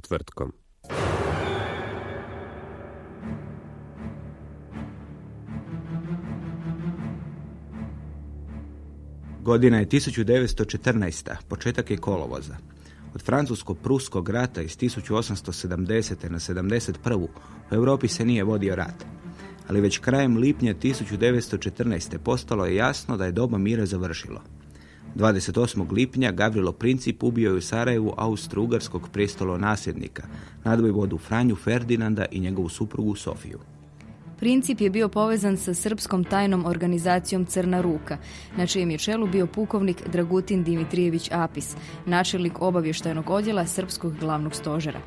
Četvrtkom. Godina je 1914. Početak je kolovoza. Od francusko-pruskog rata iz 1870. na 71. u Europi se nije vodio rat. Ali već krajem lipnja 1914. postalo je jasno da je doba mira završilo. 28. lipnja Gavrilo Princip ubio je u Sarajevu austro-ugarskog prestolonasljednika, nadvojvodu Franju Ferdinanda i njegovu suprugu Sofiju. Princip je bio povezan sa srpskom tajnom organizacijom Crna ruka, na čijem je čelu bio pukovnik Dragutin Dimitrijević Apis, načelnik obavještajnog odjela Srpskog glavnog stožera.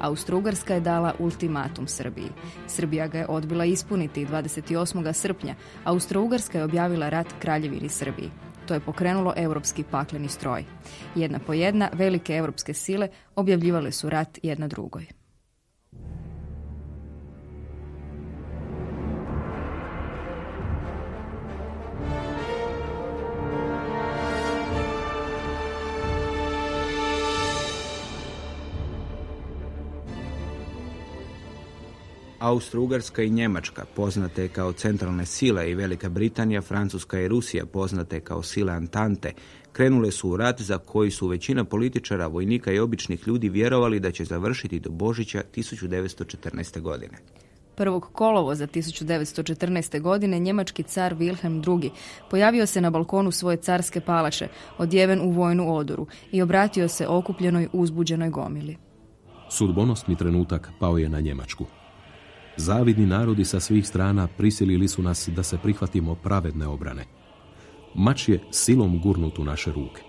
Austrougarska je dala ultimatum Srbiji. Srbija ga je odbila ispuniti 28. srpnja. Austrougarska je objavila rat kraljevini Srbiji. To je pokrenulo europski pakleni stroj. Jedna po jedna, velike europske sile objavljivale su rat jedna drugoj. Austro-Ugarska i Njemačka, poznate kao centralne sile i Velika Britanija, Francuska i Rusija, poznate kao sile Antante, krenule su u rat za koji su većina političara, vojnika i običnih ljudi vjerovali da će završiti do Božića 1914. godine. 1. kolovoza 1914. godine njemački car Wilhelm II. pojavio se na balkonu svoje carske palače, odjeven u vojnu odoru i obratio se okupljenoj uzbuđenoj gomili. Sudbonosni trenutak pao je na Njemačku. Zavidni narodi sa svih strana prisilili su nas da se prihvatimo pravedne obrane. Mač je silom gurnut u naše ruke.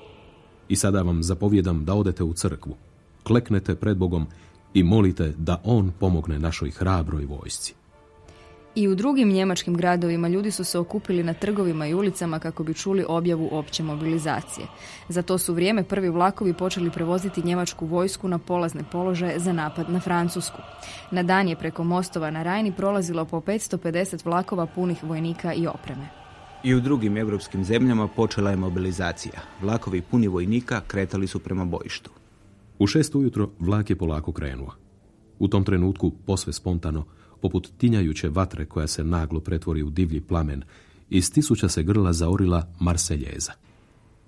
I sada vam zapovjedam da odete u crkvu, kleknete pred Bogom i molite da On pomogne našoj hrabroj vojsci. I u drugim njemačkim gradovima ljudi su se okupili na trgovima i ulicama kako bi čuli objavu opće mobilizacije. Za to su vrijeme prvi vlakovi počeli prevoziti njemačku vojsku na polazne položaje za napad na Francusku. Na dan je preko mostova na Rajni prolazilo po 550 vlakova punih vojnika i opreme. I u drugim europskim zemljama počela je mobilizacija. Vlakovi puni vojnika kretali su prema bojištu. U šest ujutro vlak je polako krenuo. U tom trenutku, posve spontano, poput tinjajuće vatre koja se naglo pretvori u divlji plamen, iz tisuća se grla zaorila Marseljeza.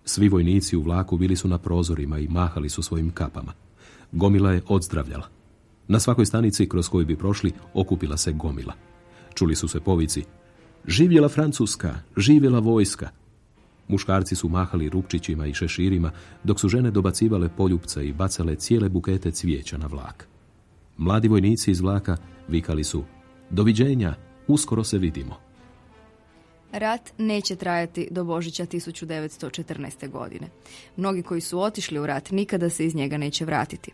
Svi vojnici u vlaku bili su na prozorima i mahali su svojim kapama. Gomila je odzdravljala. Na svakoj stanici kroz koju bi prošli okupila se gomila. Čuli su se povici Živjela Francuska, živjela vojska. Muškarci su mahali rupčićima i šeširima, dok su žene dobacivale poljupce i bacale cijele bukete cvijeća na vlak. Mladi vojnici iz vlaka vikali su Doviđenja, uskoro se vidimo. Rat neće trajati do Božića 1914. godine. Mnogi koji su otišli u rat nikada se iz njega neće vratiti.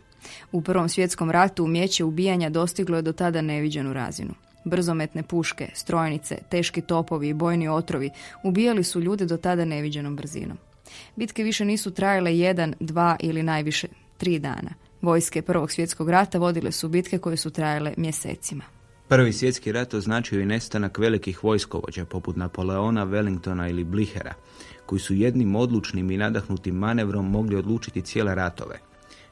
U Prvom svjetskom ratu umjeće ubijanja dostiglo je do tada neviđenu razinu. Brzometne puške, strojnice, teški topovi i bojni otrovi ubijali su ljude do tada neviđenom brzinom. Bitke više nisu trajale jedan, dva ili najviše tri dana. Vojske Prvog svjetskog rata vodile su bitke koje su trajale mjesecima. Prvi svjetski rat označio je nestanak velikih vojskovođa poput Napoleona, Wellingtona ili Blihera, koji su jednim odlučnim i nadahnutim manevrom mogli odlučiti cijele ratove.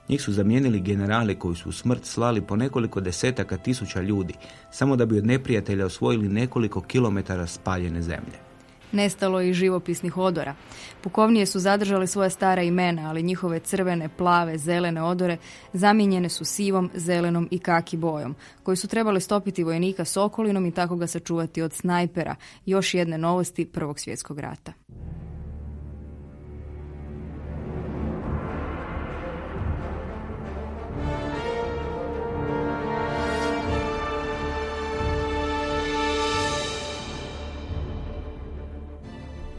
Njih su zamijenili generali koji su u smrt slali po nekoliko desetaka tisuća ljudi, samo da bi od neprijatelja osvojili nekoliko kilometara spaljene zemlje. Nestalo je i živopisnih odora. Pukovnije su zadržali svoja stara imena, ali njihove crvene, plave, zelene odore zamijenjene su sivom, zelenom i kaki bojom, koji su trebali stopiti vojnika s okolinom i tako ga sačuvati od snajpera, još jedne novosti Prvog svjetskog rata.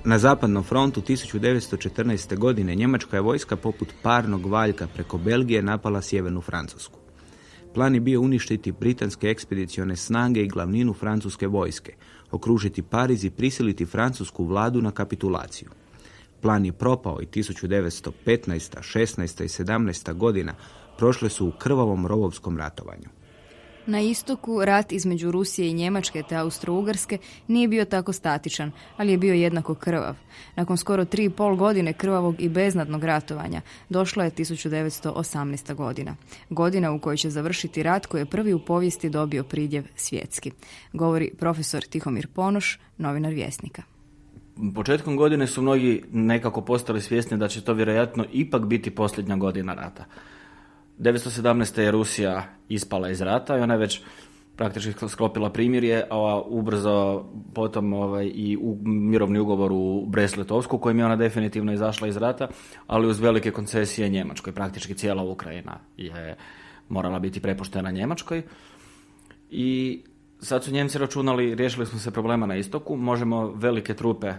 Na zapadnom frontu 1914. godine njemačka je vojska poput parnog valjka preko Belgije napala sjevernu Francusku. Plan je bio uništiti britanske ekspedicione snage i glavninu francuske vojske, okružiti Pariz i prisiliti francusku vladu na kapitulaciju. Plan je propao i 1915., 16. i 17. godina prošle su u krvavom rovovskom ratovanju. Na istoku rat između Rusije i Njemačke te Austro-Ugarske nije bio tako statičan, ali je bio jednako krvav. Nakon skoro tri i pol godine krvavog i beznadnog ratovanja došla je 1918. godina. Godina u kojoj će završiti rat koji je prvi u povijesti dobio pridjev svjetski. Govori profesor Tihomir Ponoš, novinar Vjesnika. Početkom godine su mnogi nekako postali svjesni da će to vjerojatno ipak biti posljednja godina rata. 1917. je Rusija ispala iz rata i ona je već praktički sklopila primirje, a ubrzo potom ovaj, i u mirovni ugovor u Brest-Litovsku kojim je ona definitivno izašla iz rata, ali uz velike koncesije Njemačkoj. Praktički cijela Ukrajina je morala biti prepuštena Njemačkoj. I sad su Njemci računali, riješili smo se problema na istoku, možemo velike trupe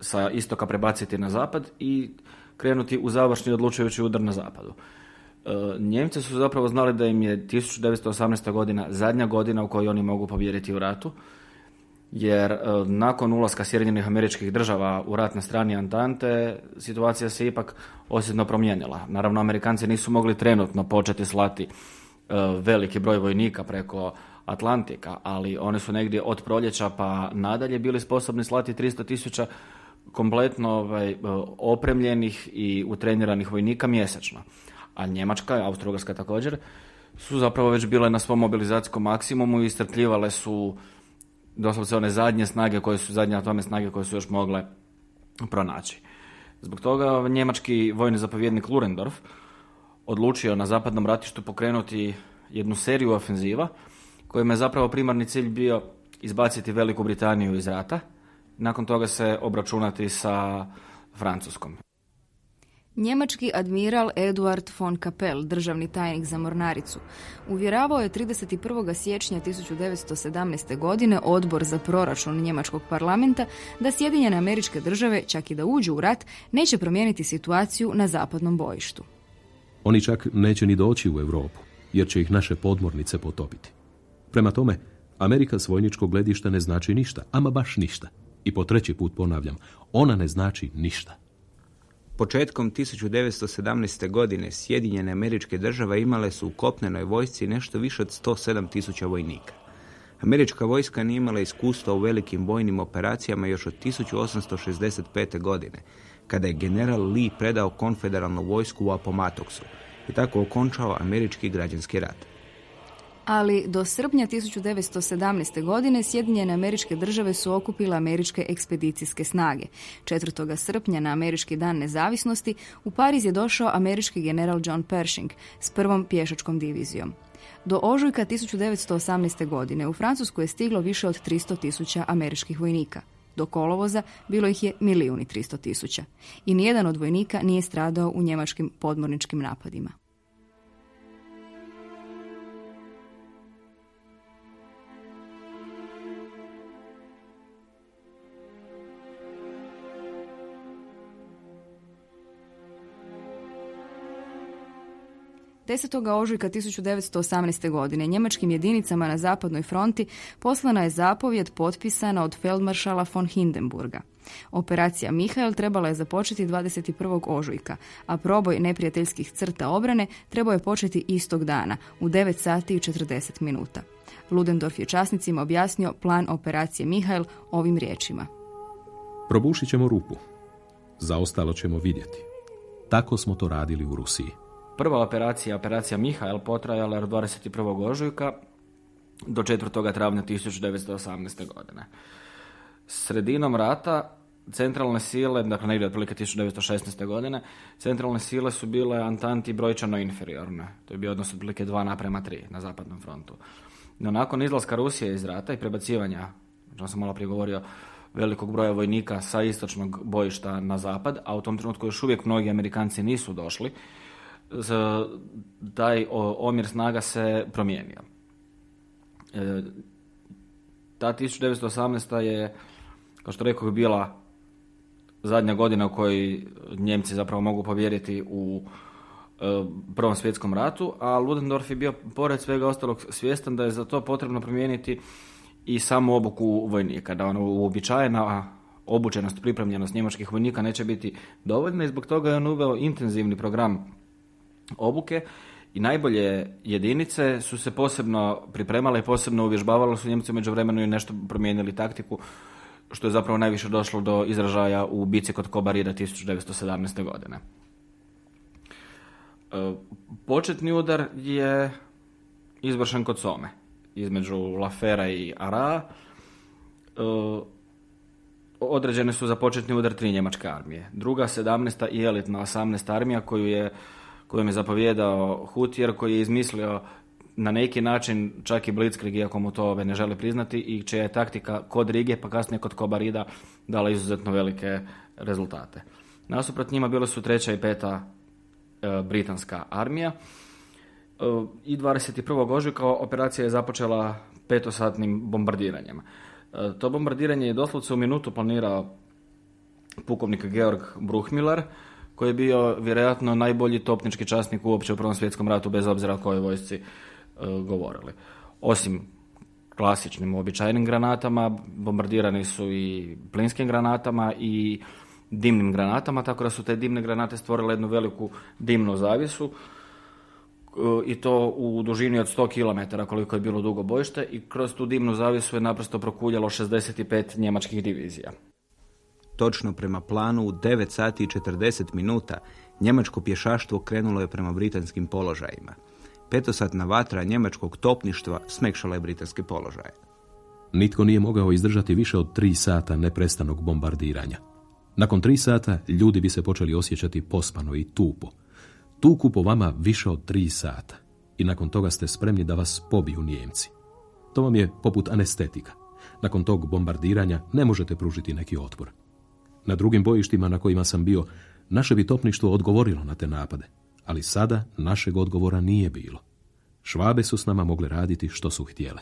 sa istoka prebaciti na zapad i krenuti u završni odlučujući udar na zapadu. E, Njemci su zapravo znali da im je 1918. godina zadnja godina u kojoj oni mogu pobijediti u ratu, jer e, nakon ulaska Sjedinjenih američkih država u rat na strani Antante, situacija se ipak osjetno promijenila. Naravno, Amerikanci nisu mogli trenutno početi slati e, veliki broj vojnika preko Atlantika, ali oni su negdje od proljeća pa nadalje bili sposobni slati 300 tisuća kompletno ovaj, opremljenih i utreniranih vojnika mjesečno a Njemačka, Austro-Ugarska također, su zapravo već bile na svom mobilizacijskom maksimumu i istrpljivale su doslovce one zadnje snage koje su, zadnje atome snage koje su još mogle pronaći. Zbog toga njemački vojni zapovjednik Lurendorf odlučio na zapadnom ratištu pokrenuti jednu seriju ofenziva kojima je zapravo primarni cilj bio izbaciti Veliku Britaniju iz rata, nakon toga se obračunati sa Francuskom. Njemački admiral Eduard von Kapell, državni tajnik za mornaricu, uvjeravao je 31. siječnja 1917. godine odbor za proračun njemačkog parlamenta da Sjedinjene američke države, čak i da uđu u rat, neće promijeniti situaciju na zapadnom bojištu. Oni čak neće ni doći u Europu, jer će ih naše podmornice potopiti. Prema tome, Amerika s vojničkog gledišta ne znači ništa, ama baš ništa. I po treći put ponavljam, ona ne znači ništa. Početkom 1917. godine Sjedinjene američke države imale su u kopnenoj vojsci nešto više od 107 tisuća vojnika. Američka vojska nije imala iskustva u velikim vojnim operacijama još od 1865. godine, kada je general Lee predao konfederalnu vojsku u Appomatoksu i tako okončao američki građanski rat ali do srpnja 1917. godine Sjedinjene američke države su okupile američke ekspedicijske snage. 4. srpnja na američki dan nezavisnosti u Pariz je došao američki general John Pershing s prvom pješačkom divizijom. Do ožujka 1918. godine u Francusku je stiglo više od 300 tisuća američkih vojnika. Do kolovoza bilo ih je milijuni 300 tisuća. I nijedan od vojnika nije stradao u njemačkim podmorničkim napadima. 10. ožujka 1918. godine njemačkim jedinicama na zapadnoj fronti poslana je zapovjed potpisana od feldmaršala von Hindenburga. Operacija Mihael trebala je započeti 21. ožujka, a proboj neprijateljskih crta obrane trebao je početi istog dana u 9 sati i 40 minuta. Ludendorff je časnicima objasnio plan operacije Mihael ovim riječima. Probušit ćemo rupu. Za ostalo ćemo vidjeti. Tako smo to radili u Rusiji. Prva operacija, operacija Mihael, potrajala od 21. ožujka do 4. travnja 1918. godine. Sredinom rata centralne sile, dakle negdje otprilike 1916. godine, centralne sile su bile Antanti brojčano inferiorne. To je bio odnos otprilike 2 naprema 3 na zapadnom frontu. No nakon izlaska Rusije iz rata i prebacivanja, što sam malo prije govorio, velikog broja vojnika sa istočnog bojišta na zapad, a u tom trenutku još uvijek mnogi Amerikanci nisu došli, taj omjer snaga se promijenio. E, ta 1918. je, kao što rekao, bila zadnja godina u kojoj Njemci zapravo mogu povjeriti u e, Prvom svjetskom ratu, a Ludendorff je bio pored svega ostalog svjestan da je za to potrebno promijeniti i samu obuku vojnika, da ono uobičajena obučenost, pripremljenost njemačkih vojnika neće biti dovoljna i zbog toga je on uveo intenzivni program obuke i najbolje jedinice su se posebno pripremale i posebno uvježbavale su Njemci u međuvremenu i nešto promijenili taktiku što je zapravo najviše došlo do izražaja u bici kod Kobarida 1917. godine. E, Početni udar je izvršen kod Some, između Lafera i Ara. E, Određene su za početni udar tri njemačke armije. Druga, 17. i elitna 18. armija koju je, kojom je zapovjedao Hutjer koji je izmislio na neki način čak i Blitzkrieg, iako mu to ove ne žele priznati, i čija je taktika kod Rige, pa kasnije kod Kobarida, dala izuzetno velike rezultate. Nasuprot njima bile su treća i peta e, britanska armija. E, I 21. ožujka operacija je započela petosatnim bombardiranjem. E, To bombardiranje je doslovce u minutu planirao pukovnik Georg Bruchmiller, koji je bio vjerojatno najbolji topnički časnik uopće u Prvom svjetskom ratu, bez obzira o kojoj vojsci e, govorili. Osim klasičnim uobičajenim granatama, bombardirani su i plinskim granatama i dimnim granatama, tako da su te dimne granate stvorile jednu veliku dimnu zavjesu i to u dužini od 100 km koliko je bilo dugo bojište i kroz tu dimnu zavjesu je naprosto prokuljalo 65 njemačkih divizija. Točno prema planu u 9 sati i 40 minuta njemačko pješaštvo krenulo je prema britanskim položajima. Petosatna vatra njemačkog topništva smekšala je britanske položaje. Nitko nije mogao izdržati više od tri sata neprestanog bombardiranja. Nakon tri sata ljudi bi se počeli osjećati pospano i tupo. Tuku po vama više od tri sata i nakon toga ste spremni da vas pobiju Nijemci. To vam je poput anestetika. Nakon tog bombardiranja ne možete pružiti neki otpor. Na drugim bojištima na kojima sam bio, naše bi topništvo odgovorilo na te napade, ali sada našeg odgovora nije bilo. Švabe su s nama mogle raditi što su htjele.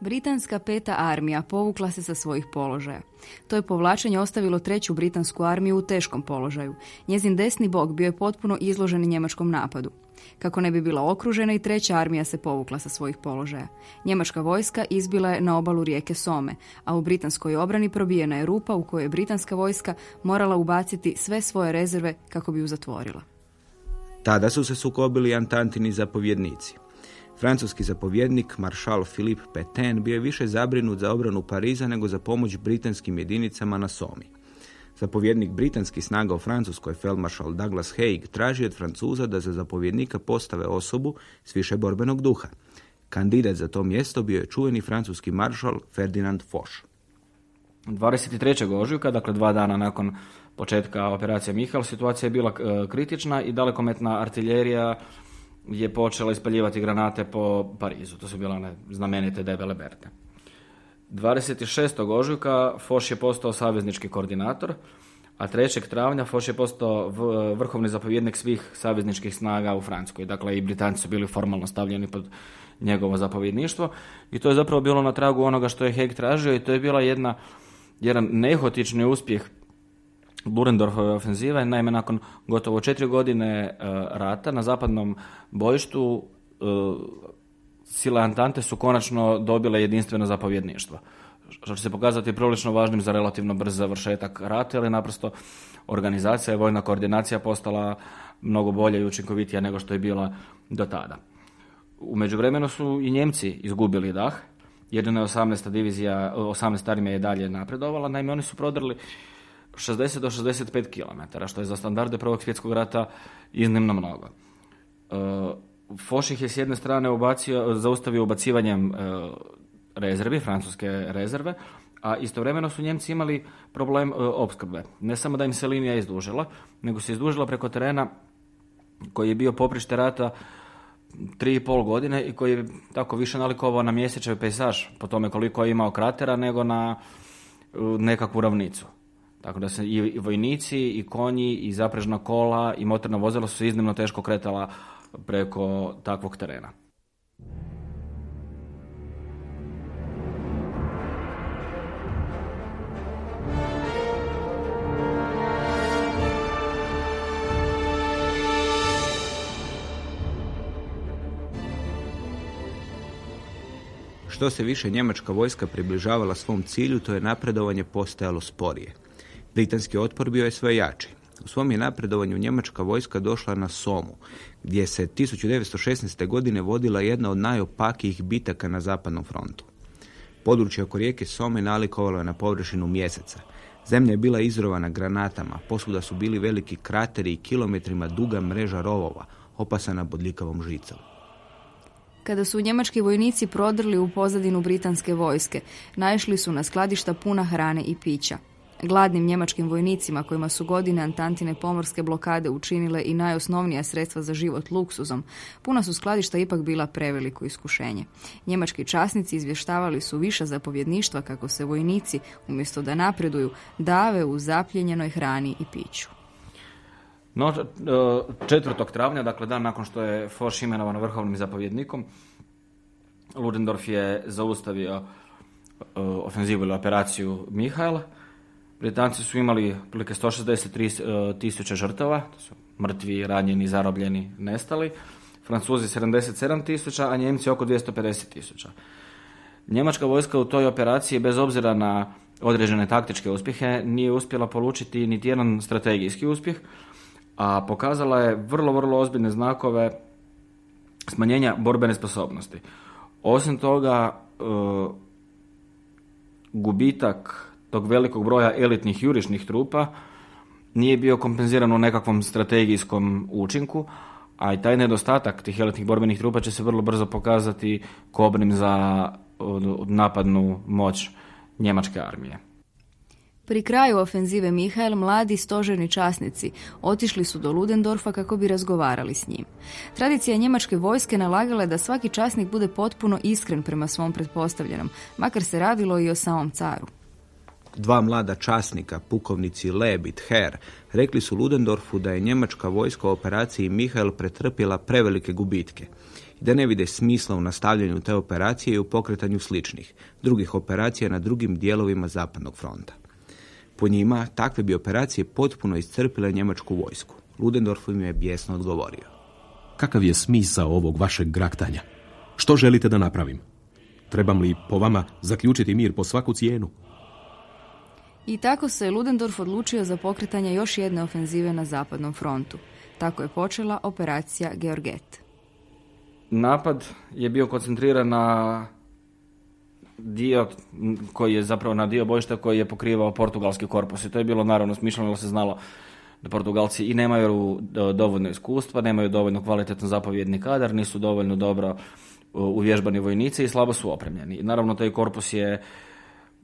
Britanska peta armija povukla se sa svojih položaja. To je povlačenje ostavilo treću britansku armiju u teškom položaju. Njezin desni bok bio je potpuno izložen njemačkom napadu. Kako ne bi bila okružena i treća armija se povukla sa svojih položaja. Njemačka vojska izbila je na obalu rijeke Some, a u britanskoj obrani probijena je rupa u kojoj je britanska vojska morala ubaciti sve svoje rezerve kako bi ju zatvorila. Tada su se sukobili Antantini zapovjednici. Francuski zapovjednik, maršal Philippe Pétain, bio je više zabrinut za obranu Pariza nego za pomoć britanskim jedinicama na Somi. Zapovjednik britanskih snaga u Francuskoj, feldmaršal Douglas Haig, traži od Francuza da za zapovjednika postave osobu s više borbenog duha. Kandidat za to mjesto bio je čuveni francuski maršal Ferdinand Foch. 23. ožujka, dakle dva dana nakon početka operacije Mihal, situacija je bila e, kritična i dalekometna artiljerija je počela ispaljivati granate po Parizu. To su bile one znamenite debele berte. 26. ožujka Foch je postao saveznički koordinator, a 3. travnja Foch je postao vrhovni zapovjednik svih savezničkih snaga u Francuskoj. Dakle, i Britanci su bili formalno stavljeni pod njegovo zapovjedništvo i to je zapravo bilo na tragu onoga što je Haig tražio i to je bila jedna, jedan nehotični uspjeh Burendorfove ofenzive. Naime, nakon gotovo četiri godine e, rata na zapadnom bojištu e, sile Antante su konačno dobile jedinstveno zapovjedništvo. Što će se pokazati prilično važnim za relativno brz završetak rata, ali naprosto organizacija i vojna koordinacija postala mnogo bolja i učinkovitija nego što je bila do tada. U međuvremenu su i Njemci izgubili dah. Jedina je 18. divizija, 18. armija je dalje napredovala. Naime, oni su prodrli 60 do 65 km, što je za standarde Prvog svjetskog rata iznimno mnogo. E, Foch ih je s jedne strane ubacio, zaustavio ubacivanjem e, rezervi, francuske rezerve, a istovremeno su Njemci imali problem e, opskrbe. Ne samo da im se linija izdužila, nego se izdužila preko terena koji je bio poprište rata tri i pol godine i koji je tako više nalikovao na mjesečev pejsaž po tome koliko je imao kratera nego na e, nekakvu ravnicu. Tako da se i vojnici, i konji, i zaprežna kola, i motorna vozila su iznimno teško kretala preko takvog terena. Što se više njemačka vojska približavala svom cilju, to je napredovanje postajalo sporije. Britanski otpor bio je sve jači. U svom je napredovanju njemačka vojska došla na Somu, gdje se 1916. godine vodila jedna od najopakijih bitaka na zapadnom frontu. Područje oko rijeke Some nalikovalo je na površinu mjeseca. Zemlja je bila izrovana granatama, posvuda su bili veliki krateri i kilometrima duga mreža rovova, opasana bodljikavom žicom. Kada su njemački vojnici prodrli u pozadinu britanske vojske, naišli su na skladišta puna hrane i pića. Gladnim njemačkim vojnicima kojima su godine Antantine pomorske blokade učinile i najosnovnija sredstva za život luksuzom, puna su skladišta ipak bila preveliko iskušenje. Njemački časnici izvještavali su više zapovjedništva kako se vojnici, umjesto da napreduju, dave u zapljenjenoj hrani i piću. No, 4. travnja, dakle dan nakon što je Foch imenovan vrhovnim zapovjednikom, Ludendorff je zaustavio e, ofenzivu ili operaciju Mihajla. Britanci su imali otprilike 163 e, tisuća žrtava, to su mrtvi, ranjeni, zarobljeni, nestali. Francuzi 77 tisuća, a Njemci oko 250 tisuća. Njemačka vojska u toj operaciji, bez obzira na određene taktičke uspjehe, nije uspjela polučiti niti jedan strategijski uspjeh, a pokazala je vrlo, vrlo ozbiljne znakove smanjenja borbene sposobnosti. Osim toga, e, gubitak tog velikog broja elitnih jurišnih trupa nije bio kompenziran u nekakvom strategijskom učinku, a i taj nedostatak tih elitnih borbenih trupa će se vrlo brzo pokazati kobnim za napadnu moć njemačke armije. Pri kraju ofenzive Mihael mladi stožerni časnici otišli su do Ludendorfa kako bi razgovarali s njim. Tradicija njemačke vojske nalagala je da svaki časnik bude potpuno iskren prema svom pretpostavljenom, makar se radilo i o samom caru. Dva mlada časnika, pukovnici Leb i Ther, rekli su Ludendorfu da je njemačka vojska u operaciji Mihael pretrpjela prevelike gubitke i da ne vide smisla u nastavljanju te operacije i u pokretanju sličnih, drugih operacija na drugim dijelovima zapadnog fronta. Po njima, takve bi operacije potpuno iscrpile njemačku vojsku. Ludendorff im je bijesno odgovorio. Kakav je smisao ovog vašeg graktanja? Što želite da napravim? Trebam li po vama zaključiti mir po svaku cijenu? I tako se Ludendorff odlučio za pokretanje još jedne ofenzive na zapadnom frontu. Tako je počela operacija Georget. Napad je bio koncentriran na dio koji je zapravo na dio bojišta koji je pokrivao portugalski korpus i to je bilo naravno smišljeno da se znalo da Portugalci i nemaju dovoljno iskustva, nemaju dovoljno kvalitetan zapovjedni kadar, nisu dovoljno dobro uvježbani vojnici i slabo su opremljeni. Naravno taj korpus je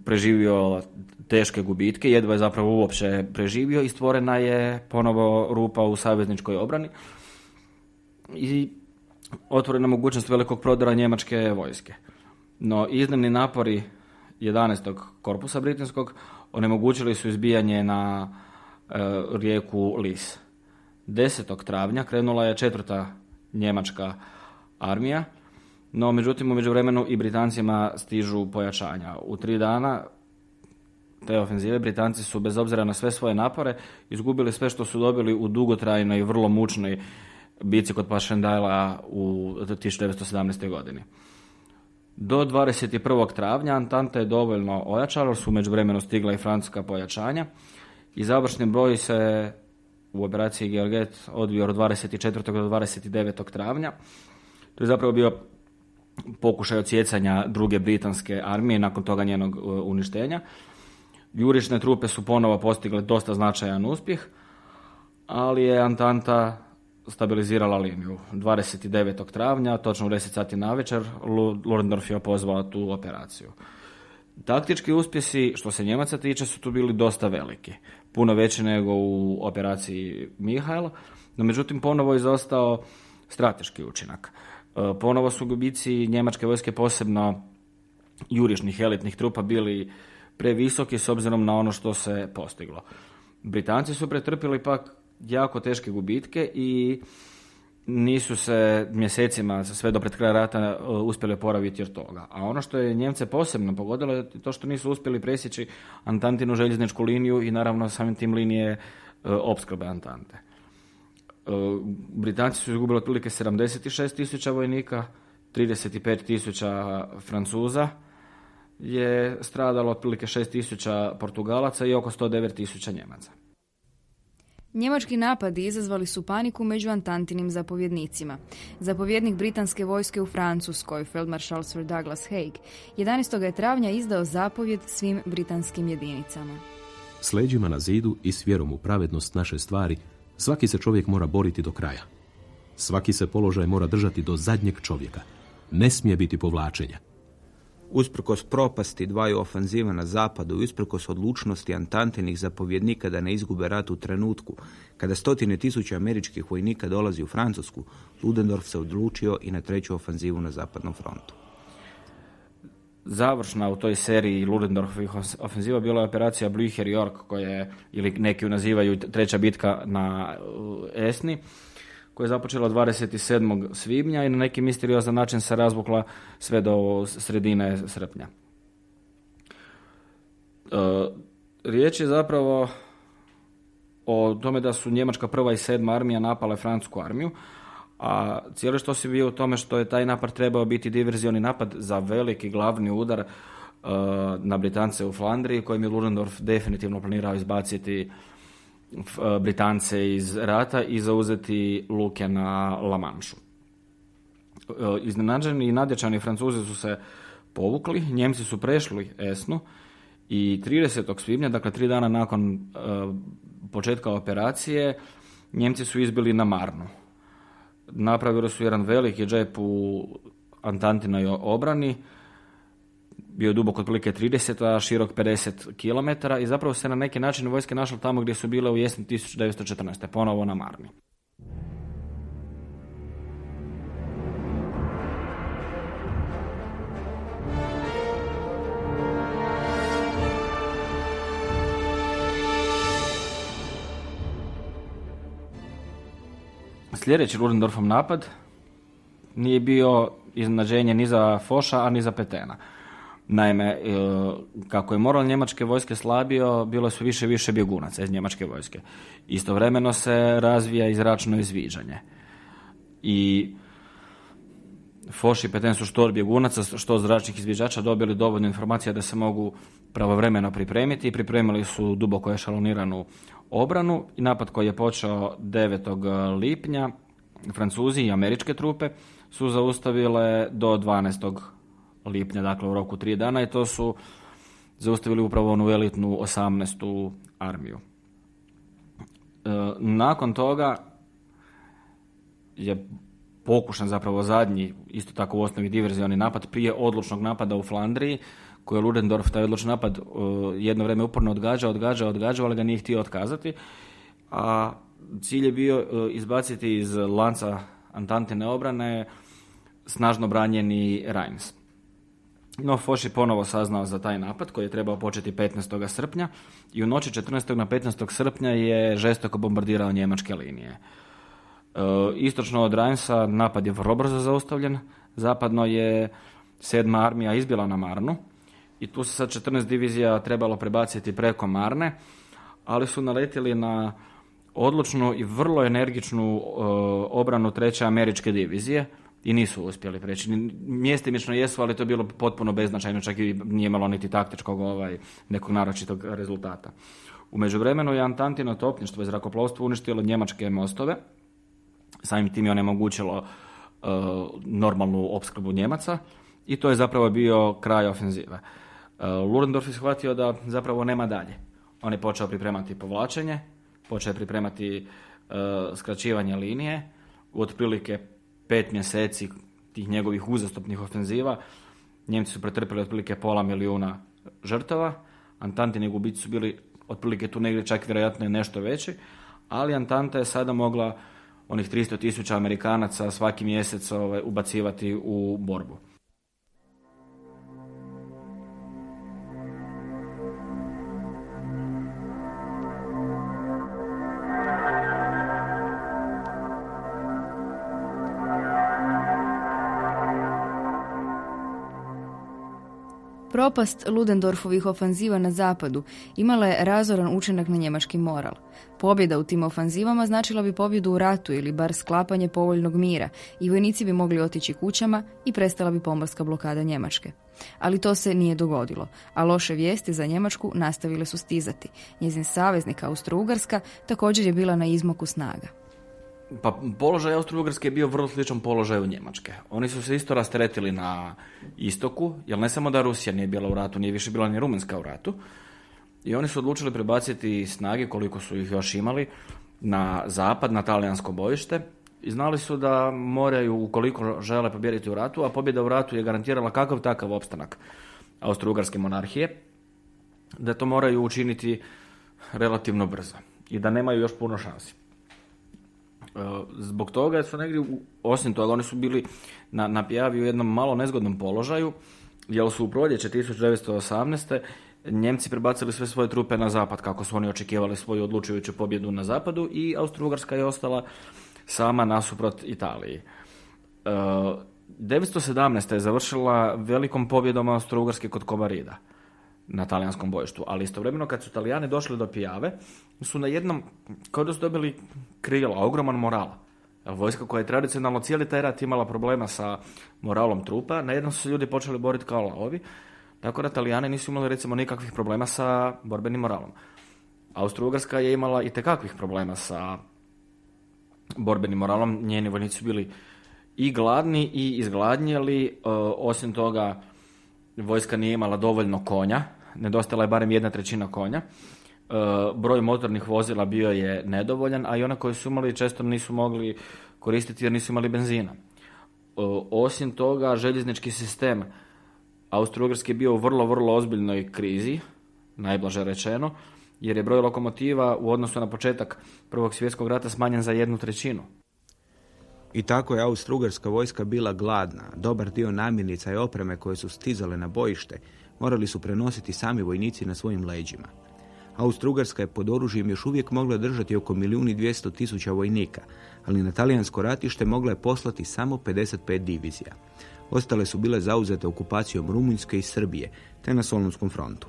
preživio teške gubitke, jedva je zapravo uopće preživio i stvorena je ponovo rupa u savezničkoj obrani i otvorena mogućnost velikog prodora njemačke vojske. No iznimni napori 11. korpusa britanskog onemogućili su izbijanje na e, rijeku Lis. 10. travnja krenula je četvrta njemačka armija, no međutim u međuvremenu i Britancima stižu pojačanja. U tri dana te ofenzive Britanci su bez obzira na sve svoje napore izgubili sve što su dobili u dugotrajnoj i vrlo mučnoj bici kod Pašendajla u 1917. godini. Do 21. travnja Antanta je dovoljno ojačala, su među vremenu stigla i francuska pojačanja i završni broj se u operaciji Georget odvio od 24. do 29. travnja. To je zapravo bio pokušaj odsjecanja druge britanske armije nakon toga njenog e, uništenja. Jurišne trupe su ponovo postigle dosta značajan uspjeh, ali je Antanta stabilizirala liniju. 29. travnja, točno u 10 sati na večer, Ludendorff je pozvao tu operaciju. Taktički uspjesi, što se Njemaca tiče, su tu bili dosta veliki. Puno veći nego u operaciji Mihajla, no međutim ponovo izostao strateški učinak. E, Ponovo su gubici njemačke vojske posebno jurišnih elitnih trupa bili previsoki s obzirom na ono što se postiglo. Britanci su pretrpili pak jako teške gubitke i nisu se mjesecima sve do pred kraja rata e, uspjeli oporaviti od toga. A ono što je Njemce posebno pogodilo je to što nisu uspjeli presjeći Antantinu željezničku liniju i naravno samim tim linije e, opskrbe Antante. E, Britanci su izgubili otprilike 76 tisuća vojnika, 35 tisuća Francuza je stradalo otprilike 6 tisuća Portugalaca i oko 109 tisuća Njemaca. Njemački napadi izazvali su paniku među Antantinim zapovjednicima. Zapovjednik britanske vojske u Francuskoj, feldmaršal Sir Douglas Haig, 11. je travnja izdao zapovjed svim britanskim jedinicama. S leđima na zidu i s vjerom u pravednost naše stvari, svaki se čovjek mora boriti do kraja. Svaki se položaj mora držati do zadnjeg čovjeka. Ne smije biti povlačenja. Usprkos propasti dvaju ofanziva na zapadu usprkos odlučnosti antantenih zapovjednika da ne izgube rat u trenutku, kada stotine tisuća američkih vojnika dolazi u Francusku, Ludendorff se odlučio i na treću ofanzivu na zapadnom frontu. Završna u toj seriji Ludendorffovih os- ofenziva bila je operacija Blücher York, koja je, ili neki ju nazivaju treća bitka na Esni, koja je započela 27. svibnja i na neki misteriozan način se razvukla sve do sredine srpnja. E, riječ je zapravo o tome da su Njemačka prva i sedma armija napale francusku armiju, a cijeli što se bio u tome što je taj napad trebao biti diverzioni napad za veliki glavni udar e, na Britance u Flandriji, kojim je Ludendorff definitivno planirao izbaciti e, Britance iz rata i zauzeti luke na La Manšu. E, Iznenađeni i nadjačani Francuzi su se povukli, Njemci su prešli Esnu i 30. svibnja, dakle tri dana nakon početka operacije, Njemci su izbili na Marnu. Napravili su jedan veliki džep u Antantinoj obrani, bio dubok otprilike 30, a širok 50 km i zapravo se na neki način vojske našle tamo gdje su bile u jesen 1914. ponovo na Marni. Sljedeći Ludendorffov napad nije bio iznenađenje ni za Foša, a ni za Petena. Naime, e, kako je moral njemačke vojske slabio, bilo su više više bjegunaca iz njemačke vojske. Istovremeno se razvija i zračno izviđanje. I Foš i što od bjegunaca, što zračnih izviđača dobili dovoljno informacija da se mogu pravovremeno pripremiti i pripremili su duboko ešaloniranu obranu i napad koji je počeo 9. lipnja Francuzi i američke trupe su zaustavile do 12. lipnja, dakle u roku tri dana i to su zaustavili upravo onu elitnu 18. armiju. E, nakon toga je pokušan zapravo zadnji, isto tako u osnovi diverzioni napad prije odlučnog napada u Flandriji, koji je Ludendorff taj odlučni napad e, jedno vrijeme uporno odgađao, odgađao, odgađao, ali ga nije htio otkazati. A cilj je bio e, izbaciti iz lanca Antantine obrane snažno branjeni Reims. No, Foch je ponovo saznao za taj napad koji je trebao početi 15. srpnja i u noći 14. na 15. srpnja je žestoko bombardirao njemačke linije. E, istočno od Reinsa napad je vrlo brzo zaustavljen, zapadno je sedma armija izbila na Marnu i tu se sad 14 divizija trebalo prebaciti preko Marne, ali su naletili na odlučnu i vrlo energičnu e, obranu treće američke divizije i nisu uspjeli preći. Mjestimično jesu, ali to je bilo potpuno beznačajno, čak i nije imalo niti taktičkog ovaj, nekog naročitog rezultata. U međuvremenu je Antantino topništvo i zrakoplovstvo uništilo njemačke mostove, samim tim je onemogućilo e, normalnu opskrbu Njemaca i to je zapravo bio kraj ofenzive. E, Ludendorff je shvatio da zapravo nema dalje. On je počeo pripremati povlačenje, počeo je pripremati e, skraćivanje linije, u otprilike pet mjeseci tih njegovih uzastopnih ofenziva Njemci su pretrpili otprilike pola milijuna žrtava, Antantini gubici su bili otprilike tu negdje čak vjerojatno i nešto veći, ali Antanta je sada mogla onih 300 tisuća Amerikanaca svaki mjesec ovaj, ubacivati u borbu. Propast Ludendorfovih ofanziva na zapadu imala je razoran učinak na njemački moral. Pobjeda u tim ofanzivama značila bi pobjedu u ratu ili bar sklapanje povoljnog mira i vojnici bi mogli otići kućama i prestala bi pomorska blokada Njemačke. Ali to se nije dogodilo, a loše vijesti za Njemačku nastavile su stizati. Njezin saveznik Austro-Ugarska također je bila na izmoku snaga. Pa položaj Austro-Ugrske je bio vrlo sličan položaju Njemačke. Oni su se isto rasteretili na istoku, jer ne samo da Rusija nije bila u ratu, nije više bila ni Rumunjska u ratu. I oni su odlučili prebaciti snage, koliko su ih još imali, na zapad, na talijansko bojište. I znali su da moraju, ukoliko žele pobijediti u ratu, a pobjeda u ratu je garantirala kakav takav opstanak Austro-Ugarske monarhije, da to moraju učiniti relativno brzo i da nemaju još puno šansi. E, zbog toga su negdje, osim toga, oni su bili na, na Pijavi u jednom malo nezgodnom položaju, jer su u proljeće 1918. Njemci prebacili sve svoje trupe na zapad, kako su oni očekivali svoju odlučujuću pobjedu na zapadu i Austro-Ugarska je ostala sama nasuprot Italiji. E, 917. je završila velikom pobjedom Austro-Ugarske kod Kobarida na talijanskom bojištu, ali istovremeno kad su Italijani došli do Pijave, su na jednom, kao da su dobili krila, ogroman moral. Vojska koja je tradicionalno cijeli taj rat imala problema sa moralom trupa, na jednom su se ljudi počeli boriti kao lavovi, tako da Italijani nisu imali recimo nikakvih problema sa borbenim moralom. Austro-Ugarska je imala i tekakvih problema sa borbenim moralom, njeni vojnici su bili i gladni i izgladnjeli, e, osim toga vojska nije imala dovoljno konja, nedostala je barem jedna trećina konja, e, broj motornih vozila bio je nedovoljan, a i one koji su imali često nisu mogli koristiti jer nisu imali benzina. E, osim toga, željeznički sistem austro je bio u vrlo, vrlo ozbiljnoj krizi, najblaže rečeno, jer je broj lokomotiva u odnosu na početak Prvog svjetskog rata smanjen za jednu trećinu. I tako je Austro-Ugarska vojska bila gladna. Dobar dio namirnica i opreme koje su stizale na bojište morali su prenositi sami vojnici na svojim leđima. Austro-Ugarska je pod oružjem još uvijek mogla držati oko milijun i dvijesto tisuća vojnika, ali na talijansko ratište mogla je poslati samo 55 divizija. Ostale su bile zauzete okupacijom Rumunjske i Srbije, te na Solunskom frontu.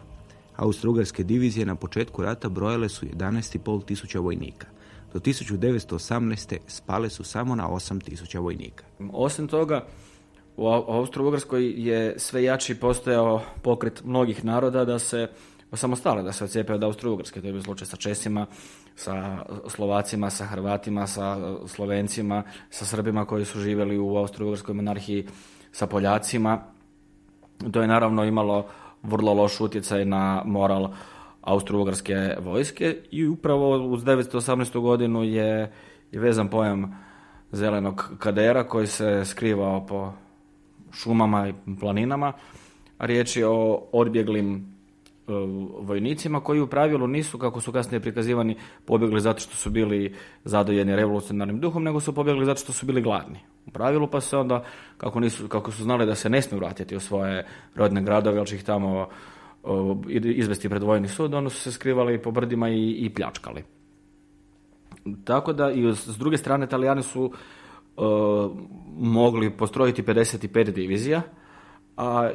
Austro-Ugarske divizije na početku rata brojale su 11,5 tisuća vojnika. Do 1918. spale su samo na 8000 vojnika. Osim toga, u Austro-Ugrskoj je sve jači postojao pokret mnogih naroda da se osamostale, da se ocijepe od Austro-Ugrske. To je bio slučaj sa Česima, sa Slovacima, sa Hrvatima, sa Slovencima, sa Srbima koji su živjeli u Austro-Ugrskoj monarhiji, sa Poljacima. To je naravno imalo vrlo loš utjecaj na moral austro-ugarske vojske i upravo uz 918. godinu je, je vezan pojam zelenog kadera koji se skrivao po šumama i planinama. Riječ je o odbjeglim e, vojnicima koji u pravilu nisu, kako su kasnije prikazivani, pobjegli zato što su bili zadojeni revolucionarnim duhom, nego su pobjegli zato što su bili gladni. U pravilu pa se onda, kako, nisu, kako su znali da se ne smiju vratiti u svoje rodne gradove, jer će ih tamo izvesti pred vojni sud, oni su se skrivali po brdima i, i pljačkali. Tako da i s druge strane Italijani su mogli postrojiti 55 divizija, a